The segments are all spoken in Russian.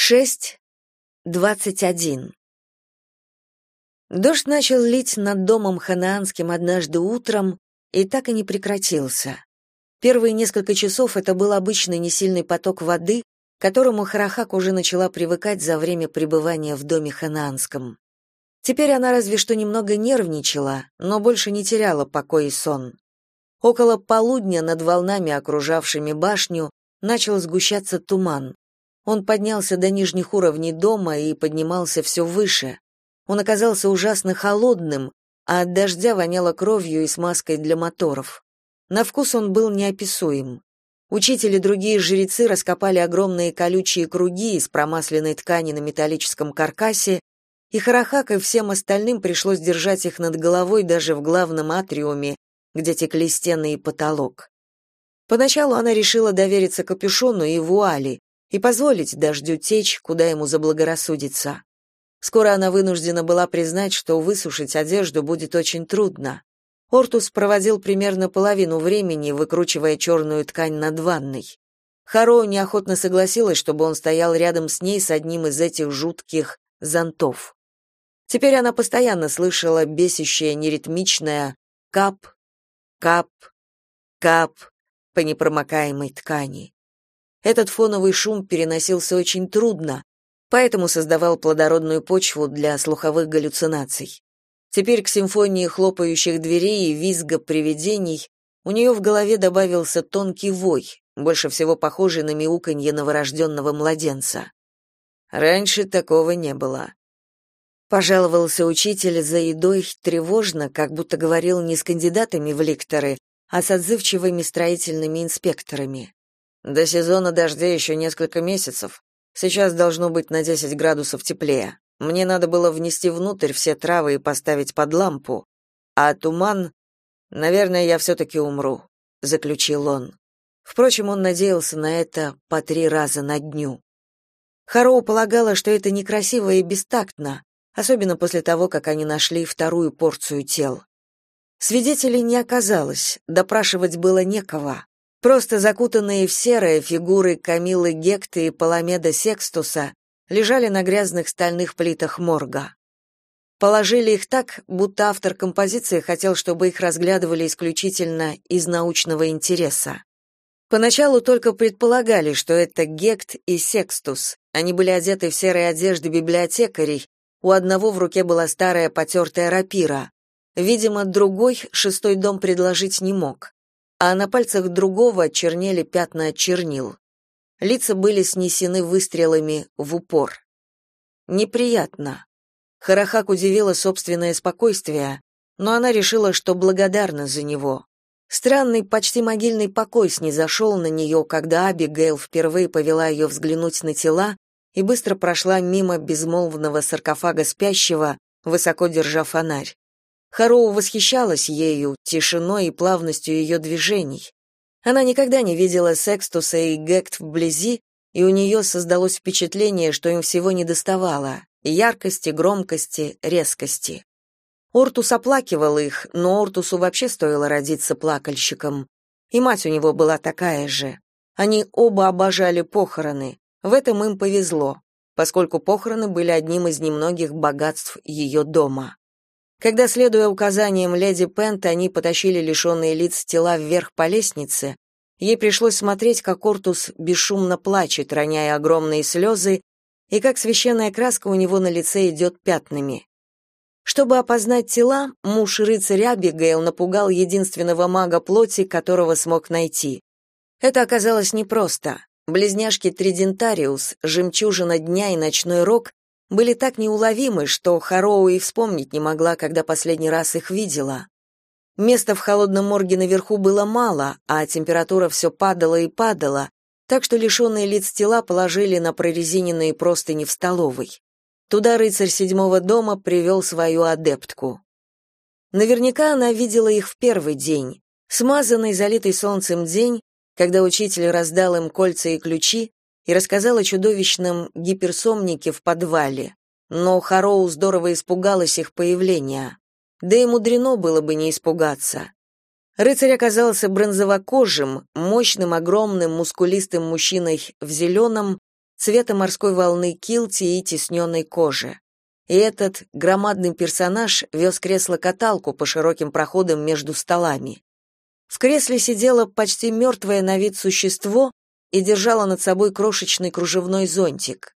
6.21 Дождь начал лить над домом ханаанским однажды утром и так и не прекратился. Первые несколько часов это был обычный несильный поток воды, к которому Харахак уже начала привыкать за время пребывания в доме ханаанском. Теперь она разве что немного нервничала, но больше не теряла покой и сон. Около полудня над волнами, окружавшими башню, начал сгущаться туман. Он поднялся до нижних уровней дома и поднимался все выше. Он оказался ужасно холодным, а от дождя воняло кровью и смазкой для моторов. На вкус он был неописуем. Учитель и другие жрецы раскопали огромные колючие круги из промасленной ткани на металлическом каркасе, и Харахак и всем остальным пришлось держать их над головой даже в главном атриуме, где текли стены и потолок. Поначалу она решила довериться капюшону и вуали, и позволить дождю течь, куда ему заблагорассудится. Скоро она вынуждена была признать, что высушить одежду будет очень трудно. Ортус проводил примерно половину времени, выкручивая черную ткань над ванной. Хароу неохотно согласилась, чтобы он стоял рядом с ней с одним из этих жутких зонтов. Теперь она постоянно слышала бесящее неритмичное «кап, кап, кап» по непромокаемой ткани. Этот фоновый шум переносился очень трудно, поэтому создавал плодородную почву для слуховых галлюцинаций. Теперь к симфонии хлопающих дверей и визга привидений у нее в голове добавился тонкий вой, больше всего похожий на мяуканье новорожденного младенца. Раньше такого не было. Пожаловался учитель за едой тревожно, как будто говорил не с кандидатами в лекторы, а с отзывчивыми строительными инспекторами. До сезона дождя еще несколько месяцев. Сейчас должно быть на 10 градусов теплее. Мне надо было внести внутрь все травы и поставить под лампу. А туман... Наверное, я все-таки умру», — заключил он. Впрочем, он надеялся на это по три раза на дню. Хароу полагала, что это некрасиво и бестактно, особенно после того, как они нашли вторую порцию тел. Свидетелей не оказалось, допрашивать было некого. Просто закутанные в серое фигуры Камилы Гекты и Паламеда Секстуса лежали на грязных стальных плитах морга. Положили их так, будто автор композиции хотел, чтобы их разглядывали исключительно из научного интереса. Поначалу только предполагали, что это Гект и Секстус. Они были одеты в серые одежды библиотекарей, у одного в руке была старая потертая рапира. Видимо, другой шестой дом предложить не мог а на пальцах другого чернели пятна чернил. Лица были снесены выстрелами в упор. Неприятно. Харахак удивила собственное спокойствие, но она решила, что благодарна за него. Странный, почти могильный покой снизошел на нее, когда Абигейл впервые повела ее взглянуть на тела и быстро прошла мимо безмолвного саркофага спящего, высоко держа фонарь. Хароу восхищалась ею, тишиной и плавностью ее движений. Она никогда не видела Секстуса и Гект вблизи, и у нее создалось впечатление, что им всего недоставало — яркости, громкости, резкости. Ортус оплакивал их, но Ортусу вообще стоило родиться плакальщиком. И мать у него была такая же. Они оба обожали похороны. В этом им повезло, поскольку похороны были одним из немногих богатств ее дома. Когда, следуя указаниям леди Пент, они потащили лишенные лиц тела вверх по лестнице, ей пришлось смотреть, как Ортус бесшумно плачет, роняя огромные слезы, и как священная краска у него на лице идет пятнами. Чтобы опознать тела, муж рыцаря Абигейл напугал единственного мага плоти, которого смог найти. Это оказалось непросто. Близняшки Тридентариус, жемчужина дня и ночной рок были так неуловимы, что Хароу и вспомнить не могла, когда последний раз их видела. Места в холодном морге наверху было мало, а температура все падала и падала, так что лишенные лиц тела положили на прорезиненные простыни в столовой. Туда рыцарь седьмого дома привел свою адептку. Наверняка она видела их в первый день, смазанный, залитый солнцем день, когда учитель раздал им кольца и ключи, и рассказал о чудовищном гиперсомнике в подвале. Но Хароу здорово испугалась их появления. Да и мудрено было бы не испугаться. Рыцарь оказался бронзовокожим, мощным, огромным, мускулистым мужчиной в зеленом, цвета морской волны килти и тесненной кожи. И этот громадный персонаж вез кресло-каталку по широким проходам между столами. В кресле сидело почти мертвое на вид существо и держало над собой крошечный кружевной зонтик.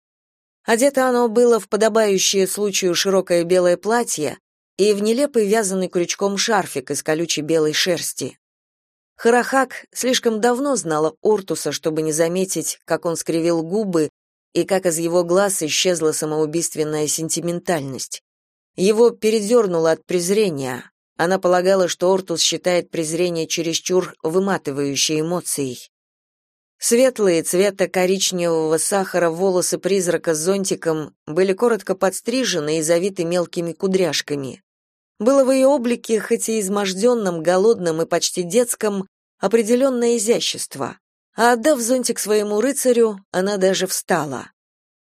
Одето оно было в подобающее случаю широкое белое платье и в нелепый вязаный крючком шарфик из колючей белой шерсти. Харахак слишком давно знала Ортуса, чтобы не заметить, как он скривил губы и как из его глаз исчезла самоубийственная сентиментальность. Его передернуло от презрения. Она полагала, что Ортус считает презрение чересчур выматывающей эмоцией. Светлые цвета коричневого сахара волосы призрака с зонтиком были коротко подстрижены и завиты мелкими кудряшками. Было в ее облике, хоть и изможденном, голодном и почти детском, определенное изящество. А отдав зонтик своему рыцарю, она даже встала.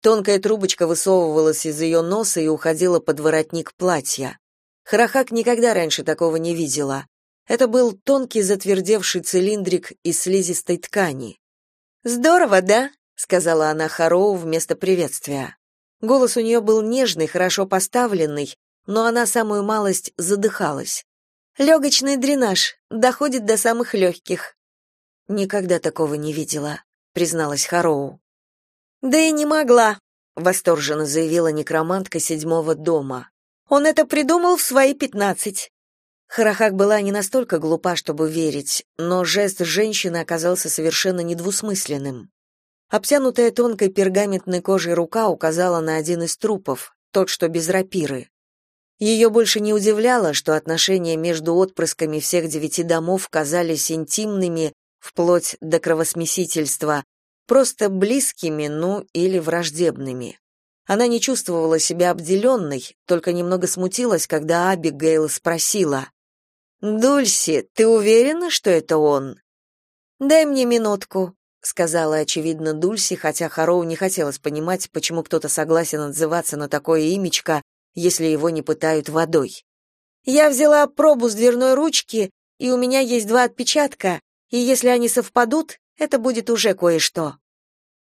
Тонкая трубочка высовывалась из ее носа и уходила под воротник платья. Харахак никогда раньше такого не видела. Это был тонкий затвердевший цилиндрик из слизистой ткани. «Здорово, да?» — сказала она Хароу вместо приветствия. Голос у нее был нежный, хорошо поставленный, но она самую малость задыхалась. Легочный дренаж доходит до самых легких». Никогда такого не видела, призналась Хароу. Да и не могла, восторженно заявила некромантка седьмого дома. Он это придумал в свои пятнадцать. Харахак была не настолько глупа, чтобы верить, но жест женщины оказался совершенно недвусмысленным. Обтянутая тонкой пергаментной кожей рука указала на один из трупов, тот, что без рапиры. Ее больше не удивляло, что отношения между отпрысками всех девяти домов казались интимными, вплоть до кровосмесительства, просто близкими, ну или враждебными. Она не чувствовала себя обделенной, только немного смутилась, когда Абигейл спросила. «Дульси, ты уверена, что это он?» «Дай мне минутку», — сказала, очевидно, Дульси, хотя Хароу не хотелось понимать, почему кто-то согласен отзываться на такое имечко, если его не пытают водой. Я взяла пробу с дверной ручки, и у меня есть два отпечатка, и если они совпадут, это будет уже кое-что.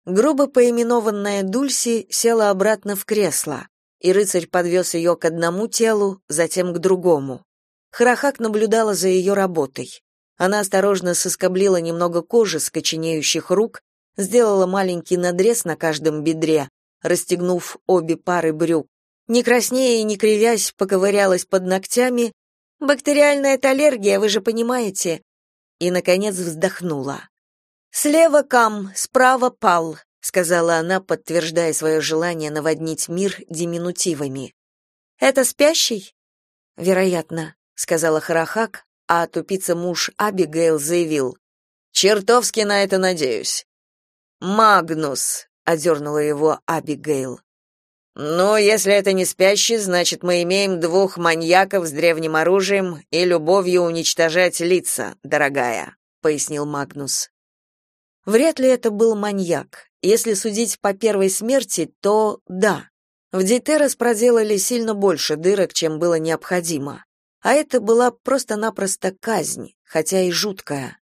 Грубо поименованная Дульси села обратно в кресло, и рыцарь подвез ее к одному телу, затем к другому. Харахак наблюдала за ее работой. Она осторожно соскоблила немного кожи с коченеющих рук, сделала маленький надрез на каждом бедре, расстегнув обе пары брюк, не краснея и не кривясь, поковырялась под ногтями. «Бактериальная аллергия, вы же понимаете?» И, наконец, вздохнула. «Слева кам, справа пал», — сказала она, подтверждая свое желание наводнить мир диминутивами. «Это спящий?» «Вероятно», — сказала Харахак, а тупица муж Абигейл заявил. «Чертовски на это надеюсь». «Магнус», — одернула его Абигейл. «Ну, если это не спящий, значит, мы имеем двух маньяков с древним оружием и любовью уничтожать лица, дорогая», — пояснил Магнус. Вряд ли это был маньяк. Если судить по первой смерти, то да. В Дейтерес проделали сильно больше дырок, чем было необходимо. А это была просто-напросто казнь, хотя и жуткая.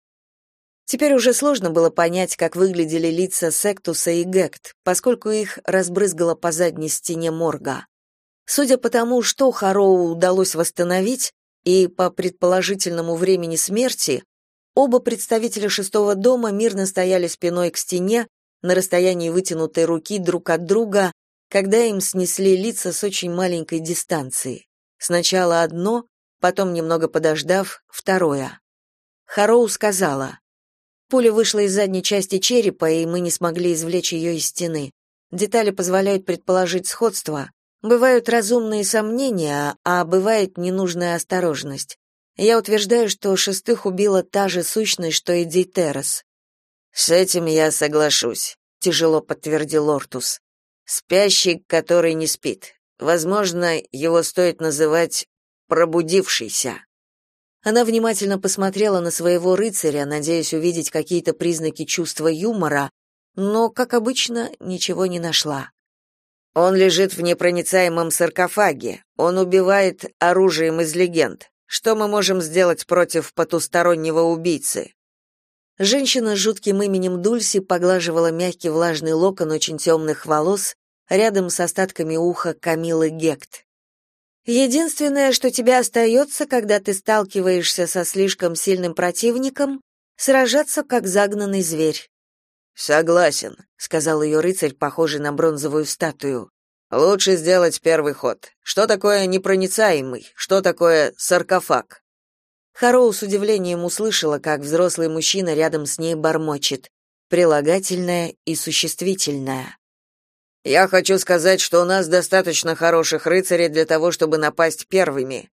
Теперь уже сложно было понять, как выглядели лица Сектуса и Гект, поскольку их разбрызгало по задней стене морга. Судя по тому, что Хароу удалось восстановить, и по предположительному времени смерти, оба представителя шестого дома мирно стояли спиной к стене на расстоянии вытянутой руки друг от друга, когда им снесли лица с очень маленькой дистанции. Сначала одно, потом, немного подождав, второе. Хароу сказала, Пуля вышла из задней части черепа, и мы не смогли извлечь ее из стены. Детали позволяют предположить сходство. Бывают разумные сомнения, а бывает ненужная осторожность. Я утверждаю, что шестых убила та же сущность, что и Дейтерос. С этим я соглашусь, тяжело подтвердил Ортус. Спящий, который не спит. Возможно, его стоит называть пробудившийся. Она внимательно посмотрела на своего рыцаря, надеясь увидеть какие-то признаки чувства юмора, но, как обычно, ничего не нашла. Он лежит в непроницаемом саркофаге. Он убивает оружием из легенд. Что мы можем сделать против потустороннего убийцы? Женщина с жутким именем Дульси поглаживала мягкий влажный локон очень темных волос рядом с остатками уха Камилы Гект. Единственное, что тебе остается, когда ты сталкиваешься со слишком сильным противником, сражаться как загнанный зверь. Согласен, сказал ее рыцарь, похожий на бронзовую статую. Лучше сделать первый ход. Что такое непроницаемый? Что такое саркофаг? Хароу с удивлением услышала, как взрослый мужчина рядом с ней бормочет прилагательное и существительное. Я хочу сказать, что у нас достаточно хороших рыцарей для того, чтобы напасть первыми.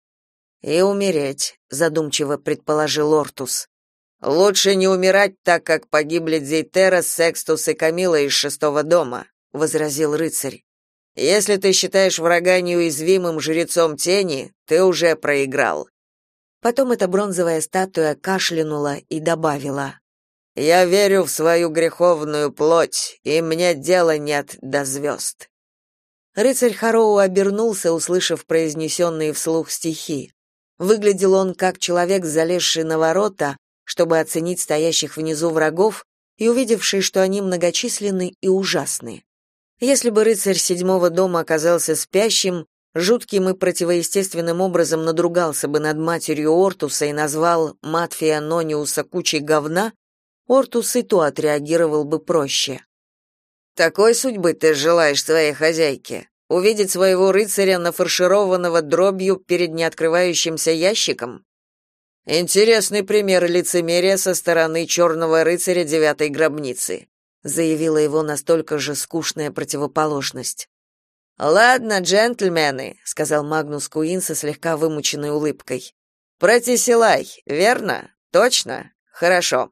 И умереть, задумчиво предположил Ортус. Лучше не умирать так, как погибли Дзейтера, Секстус и Камила из шестого дома, возразил рыцарь. Если ты считаешь врага неуязвимым жрецом тени, ты уже проиграл. Потом эта бронзовая статуя кашлянула и добавила: я верю в свою греховную плоть, и мне дела нет до звезд». Рыцарь Хароу обернулся, услышав произнесенные вслух стихи. Выглядел он как человек, залезший на ворота, чтобы оценить стоящих внизу врагов и увидевший, что они многочисленны и ужасны. Если бы рыцарь седьмого дома оказался спящим, жутким и противоестественным образом надругался бы над матерью Ортуса и назвал Матфия Нониуса кучей говна, Ортус и то отреагировал бы проще. «Такой судьбы ты желаешь своей хозяйке? Увидеть своего рыцаря, нафаршированного дробью перед неоткрывающимся ящиком?» «Интересный пример лицемерия со стороны черного рыцаря девятой гробницы», заявила его настолько же скучная противоположность. «Ладно, джентльмены», — сказал Магнус Куин со слегка вымученной улыбкой. «Протисилай, верно? Точно? Хорошо.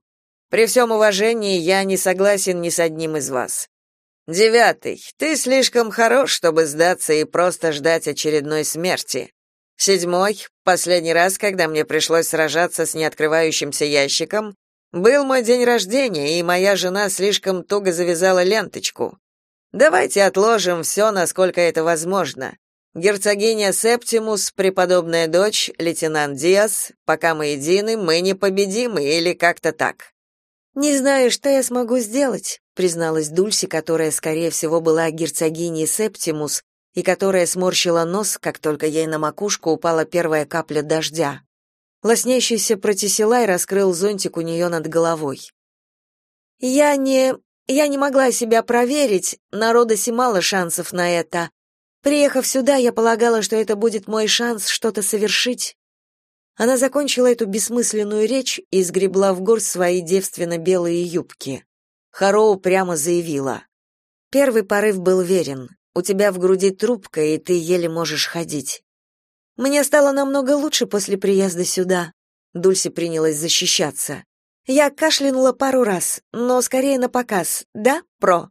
При всем уважении я не согласен ни с одним из вас. Девятый, ты слишком хорош, чтобы сдаться и просто ждать очередной смерти. Седьмой, последний раз, когда мне пришлось сражаться с неоткрывающимся ящиком, был мой день рождения, и моя жена слишком туго завязала ленточку. Давайте отложим все, насколько это возможно. Герцогиня Септимус, преподобная дочь, лейтенант Диас, пока мы едины, мы непобедимы или как-то так. Не знаю, что я смогу сделать, призналась Дульси, которая скорее всего была герцогиней Септимус и которая сморщила нос, как только ей на макушку упала первая капля дождя. Лоснящийся протисилай раскрыл зонтик у нее над головой. Я не я не могла себя проверить, на Родосе мало шансов на это. Приехав сюда, я полагала, что это будет мой шанс что-то совершить. Она закончила эту бессмысленную речь и сгребла в горсть свои девственно-белые юбки. Хароу прямо заявила. «Первый порыв был верен. У тебя в груди трубка, и ты еле можешь ходить. Мне стало намного лучше после приезда сюда». Дульси принялась защищаться. «Я кашлянула пару раз, но скорее на показ, да, про?»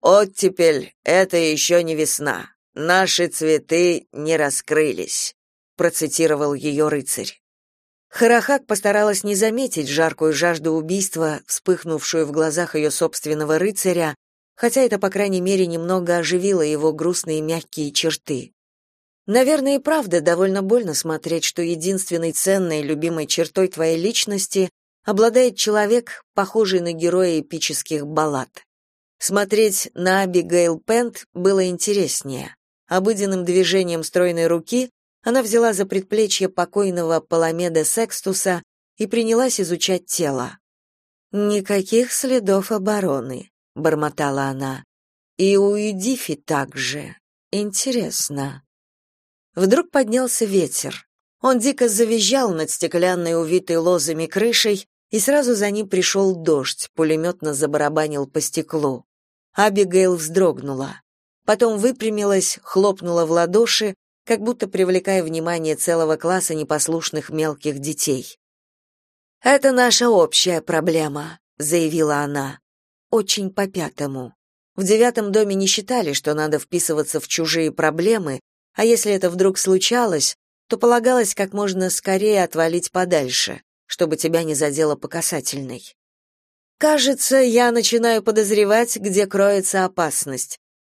«Оттепель — это еще не весна. Наши цветы не раскрылись» процитировал ее рыцарь. Харахак постаралась не заметить жаркую жажду убийства, вспыхнувшую в глазах ее собственного рыцаря, хотя это, по крайней мере, немного оживило его грустные мягкие черты. Наверное, и правда довольно больно смотреть, что единственной ценной любимой чертой твоей личности обладает человек, похожий на героя эпических баллад. Смотреть на Абигейл Пент было интереснее. Обыденным движением стройной руки она взяла за предплечье покойного Паламеда Секстуса и принялась изучать тело. «Никаких следов обороны», — бормотала она. «И у Эдифи также. Интересно». Вдруг поднялся ветер. Он дико завизжал над стеклянной, увитой лозами крышей, и сразу за ним пришел дождь, пулеметно забарабанил по стеклу. Абигейл вздрогнула. Потом выпрямилась, хлопнула в ладоши, как будто привлекая внимание целого класса непослушных мелких детей. «Это наша общая проблема», — заявила она. Очень по пятому. В девятом доме не считали, что надо вписываться в чужие проблемы, а если это вдруг случалось, то полагалось как можно скорее отвалить подальше, чтобы тебя не задело по касательной. Кажется, я начинаю подозревать, где кроется опасность.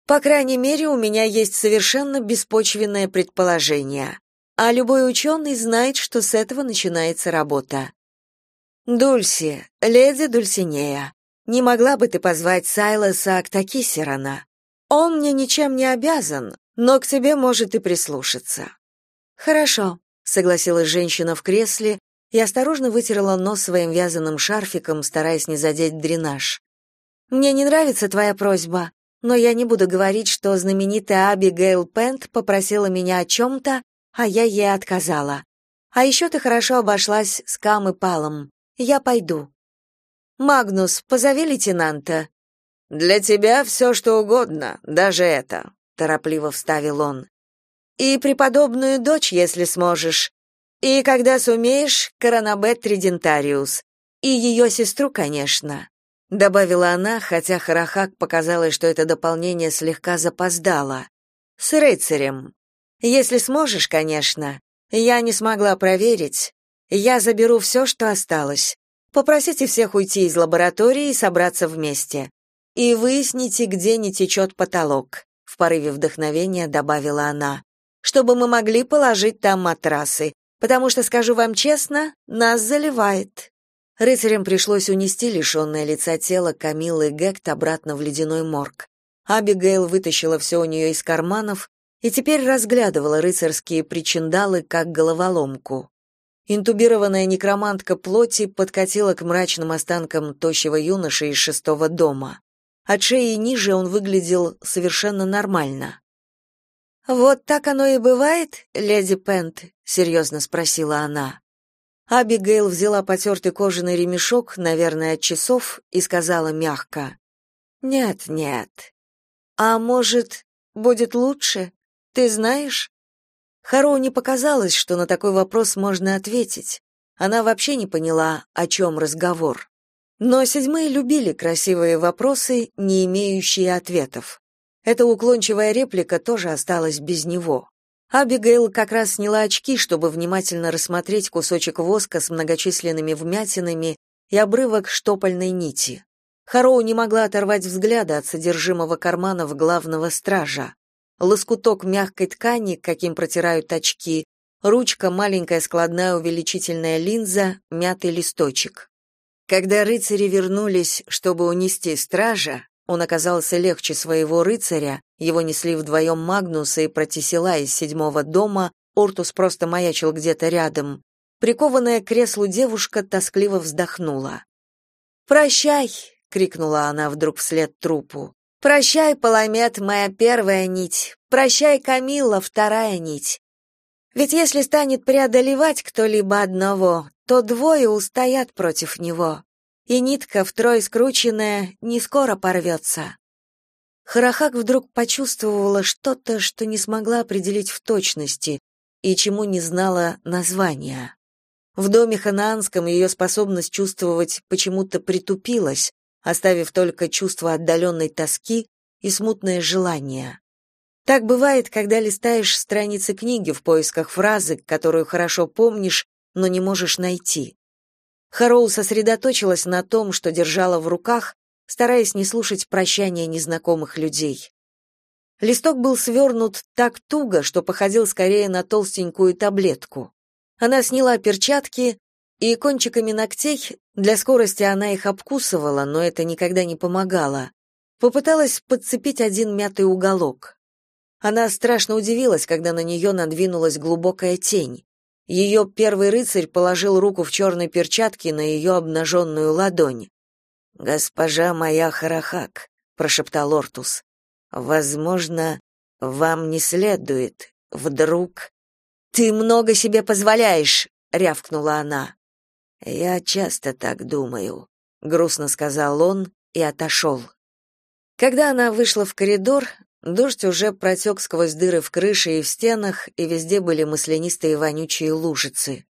По крайней мере, у меня есть совершенно беспочвенное предположение. А любой ученый знает, что с этого начинается работа. Дульси, леди Дульсинея, не могла бы ты позвать Сайлоса Актакисерана? Он мне ничем не обязан, но к тебе может и прислушаться. Хорошо, согласилась женщина в кресле и осторожно вытерла нос своим вязаным шарфиком, стараясь не задеть дренаж. Мне не нравится твоя просьба, но я не буду говорить, что знаменитая Абигейл Пент попросила меня о чем-то, а я ей отказала. А еще ты хорошо обошлась с Кам и Палом. Я пойду. Магнус, позови лейтенанта. Для тебя все, что угодно, даже это, торопливо вставил он. И преподобную дочь, если сможешь. И когда сумеешь, Коронабет Тридентариус. И ее сестру, конечно добавила она, хотя Харахак показалось, что это дополнение слегка запоздало. С рыцарем. Если сможешь, конечно. Я не смогла проверить. Я заберу все, что осталось. Попросите всех уйти из лаборатории и собраться вместе. И выясните, где не течет потолок, в порыве вдохновения добавила она. Чтобы мы могли положить там матрасы, потому что, скажу вам честно, нас заливает. Рыцарям пришлось унести лишенное лица тело Камилы Гект обратно в ледяной морг. Абигейл вытащила все у нее из карманов и теперь разглядывала рыцарские причиндалы как головоломку. Интубированная некромантка плоти подкатила к мрачным останкам тощего юноши из шестого дома. От шеи ниже он выглядел совершенно нормально. «Вот так оно и бывает, леди Пент?» — серьезно спросила она. Абигейл взяла потертый кожаный ремешок, наверное, от часов, и сказала мягко: "Нет, нет. А может, будет лучше? Ты знаешь?" Харо не показалось, что на такой вопрос можно ответить. Она вообще не поняла, о чем разговор. Но седьмые любили красивые вопросы, не имеющие ответов. Эта уклончивая реплика тоже осталась без него. Абигейл как раз сняла очки, чтобы внимательно рассмотреть кусочек воска с многочисленными вмятинами и обрывок штопольной нити. Хароу не могла оторвать взгляда от содержимого карманов главного стража. Лоскуток мягкой ткани, каким протирают очки, ручка, маленькая складная увеличительная линза, мятый листочек. Когда рыцари вернулись, чтобы унести стража, он оказался легче своего рыцаря, его несли вдвоем Магнуса и Протисила из седьмого дома, Ортус просто маячил где-то рядом. Прикованная к креслу девушка тоскливо вздохнула. «Прощай!» — крикнула она вдруг вслед трупу. «Прощай, Паламет, моя первая нить! Прощай, Камилла, вторая нить! Ведь если станет преодолевать кто-либо одного, то двое устоят против него и нитка, втрое скрученная, не скоро порвется. Харахак вдруг почувствовала что-то, что не смогла определить в точности и чему не знала названия. В доме ханаанском ее способность чувствовать почему-то притупилась, оставив только чувство отдаленной тоски и смутное желание. Так бывает, когда листаешь страницы книги в поисках фразы, которую хорошо помнишь, но не можешь найти. Хароу сосредоточилась на том, что держала в руках, стараясь не слушать прощания незнакомых людей. Листок был свернут так туго, что походил скорее на толстенькую таблетку. Она сняла перчатки, и кончиками ногтей, для скорости она их обкусывала, но это никогда не помогало, попыталась подцепить один мятый уголок. Она страшно удивилась, когда на нее надвинулась глубокая тень. Ее первый рыцарь положил руку в черной перчатке на ее обнаженную ладонь. «Госпожа моя Харахак», — прошептал Ортус, — «возможно, вам не следует вдруг...» «Ты много себе позволяешь», — рявкнула она. «Я часто так думаю», — грустно сказал он и отошел. Когда она вышла в коридор, Дождь уже протек сквозь дыры в крыше и в стенах, и везде были маслянистые вонючие лужицы.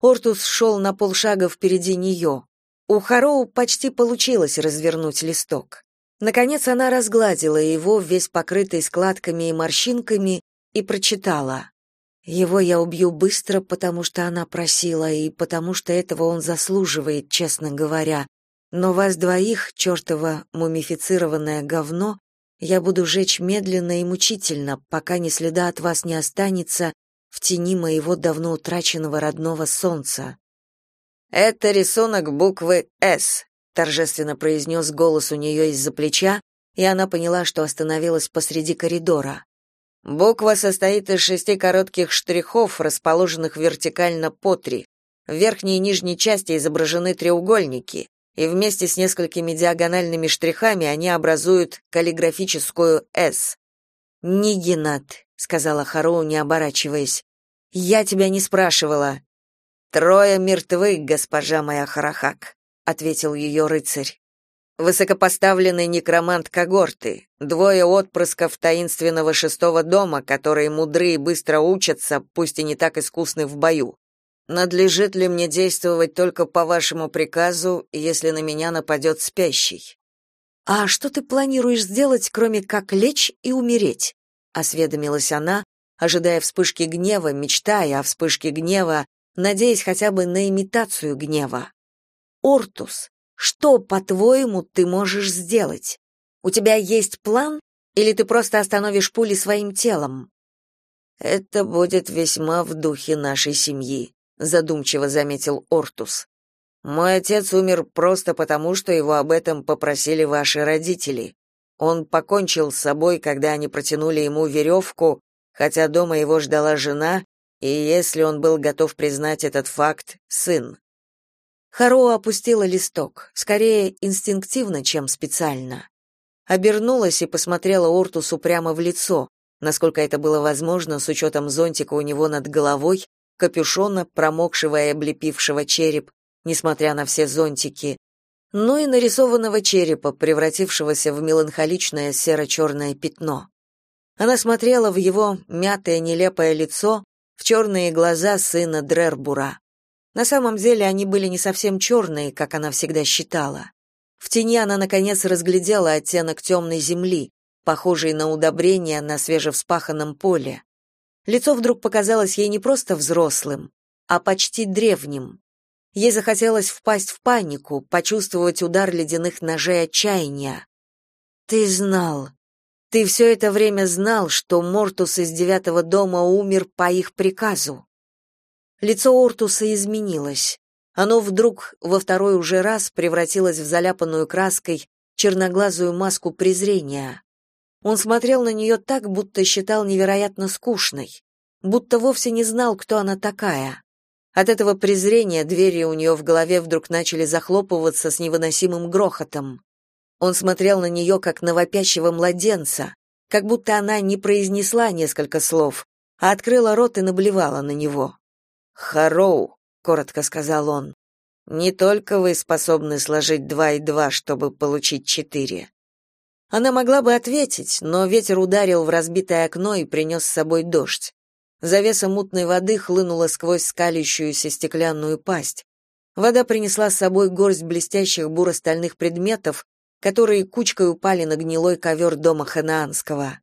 Ортус шел на полшага впереди нее. У Хароу почти получилось развернуть листок. Наконец она разгладила его, весь покрытый складками и морщинками, и прочитала. «Его я убью быстро, потому что она просила, и потому что этого он заслуживает, честно говоря. Но вас двоих, чертово мумифицированное говно, я буду жечь медленно и мучительно, пока ни следа от вас не останется в тени моего давно утраченного родного солнца. Это рисунок буквы «С», торжественно произнес голос у нее из-за плеча, и она поняла, что остановилась посреди коридора. Буква состоит из шести коротких штрихов, расположенных вертикально по три. В верхней и нижней части изображены треугольники, и вместе с несколькими диагональными штрихами они образуют каллиграфическую «С». «Нигенат», — сказала Хароу, не оборачиваясь. «Я тебя не спрашивала». «Трое мертвы, госпожа моя Харахак», — ответил ее рыцарь. Высокопоставленный некромант когорты, двое отпрысков таинственного шестого дома, которые мудры и быстро учатся, пусть и не так искусны в бою. Надлежит ли мне действовать только по вашему приказу, если на меня нападет спящий? А что ты планируешь сделать, кроме как лечь и умереть? осведомилась она, ожидая вспышки гнева, мечтая о вспышке гнева, надеясь хотя бы на имитацию гнева. Ортус, что, по-твоему, ты можешь сделать? У тебя есть план или ты просто остановишь пули своим телом? Это будет весьма в духе нашей семьи, задумчиво заметил Ортус. Мой отец умер просто потому, что его об этом попросили ваши родители. Он покончил с собой, когда они протянули ему веревку, хотя дома его ждала жена, и если он был готов признать этот факт, сын. Харо опустила листок, скорее инстинктивно, чем специально. Обернулась и посмотрела Ортусу прямо в лицо, насколько это было возможно с учетом зонтика у него над головой, капюшона, промокшего и облепившего череп, несмотря на все зонтики, но и нарисованного черепа, превратившегося в меланхоличное серо-черное пятно. Она смотрела в его мятое нелепое лицо, в черные глаза сына Дрербура. На самом деле они были не совсем черные, как она всегда считала. В тени она наконец разглядела оттенок темной земли, похожий на удобрение на свежевспаханном поле. Лицо вдруг показалось ей не просто взрослым, а почти древним. Ей захотелось впасть в панику, почувствовать удар ледяных ножей отчаяния. «Ты знал. Ты все это время знал, что Мортус из девятого дома умер по их приказу. Лицо Ортуса изменилось. Оно вдруг во второй уже раз превратилось в заляпанную краской черноглазую маску презрения. Он смотрел на нее так, будто считал невероятно скучной, будто вовсе не знал, кто она такая. От этого презрения двери у нее в голове вдруг начали захлопываться с невыносимым грохотом. Он смотрел на нее, как на вопящего младенца, как будто она не произнесла несколько слов, а открыла рот и наблевала на него. «Хароу», — коротко сказал он, — «не только вы способны сложить два и два, чтобы получить четыре». Она могла бы ответить, но ветер ударил в разбитое окно и принес с собой дождь. Завеса мутной воды хлынула сквозь скалящуюся стеклянную пасть. Вода принесла с собой горсть блестящих буро-стальных предметов, которые кучкой упали на гнилой ковер дома ханаанского.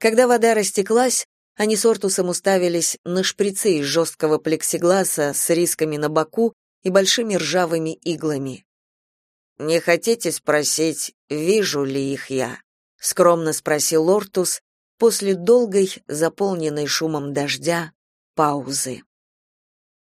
Когда вода растеклась, они с Ортусом уставились на шприцы из жесткого плексигласа с рисками на боку и большими ржавыми иглами. «Не хотите спросить, вижу ли их я?» — скромно спросил Ортус после долгой, заполненной шумом дождя, паузы.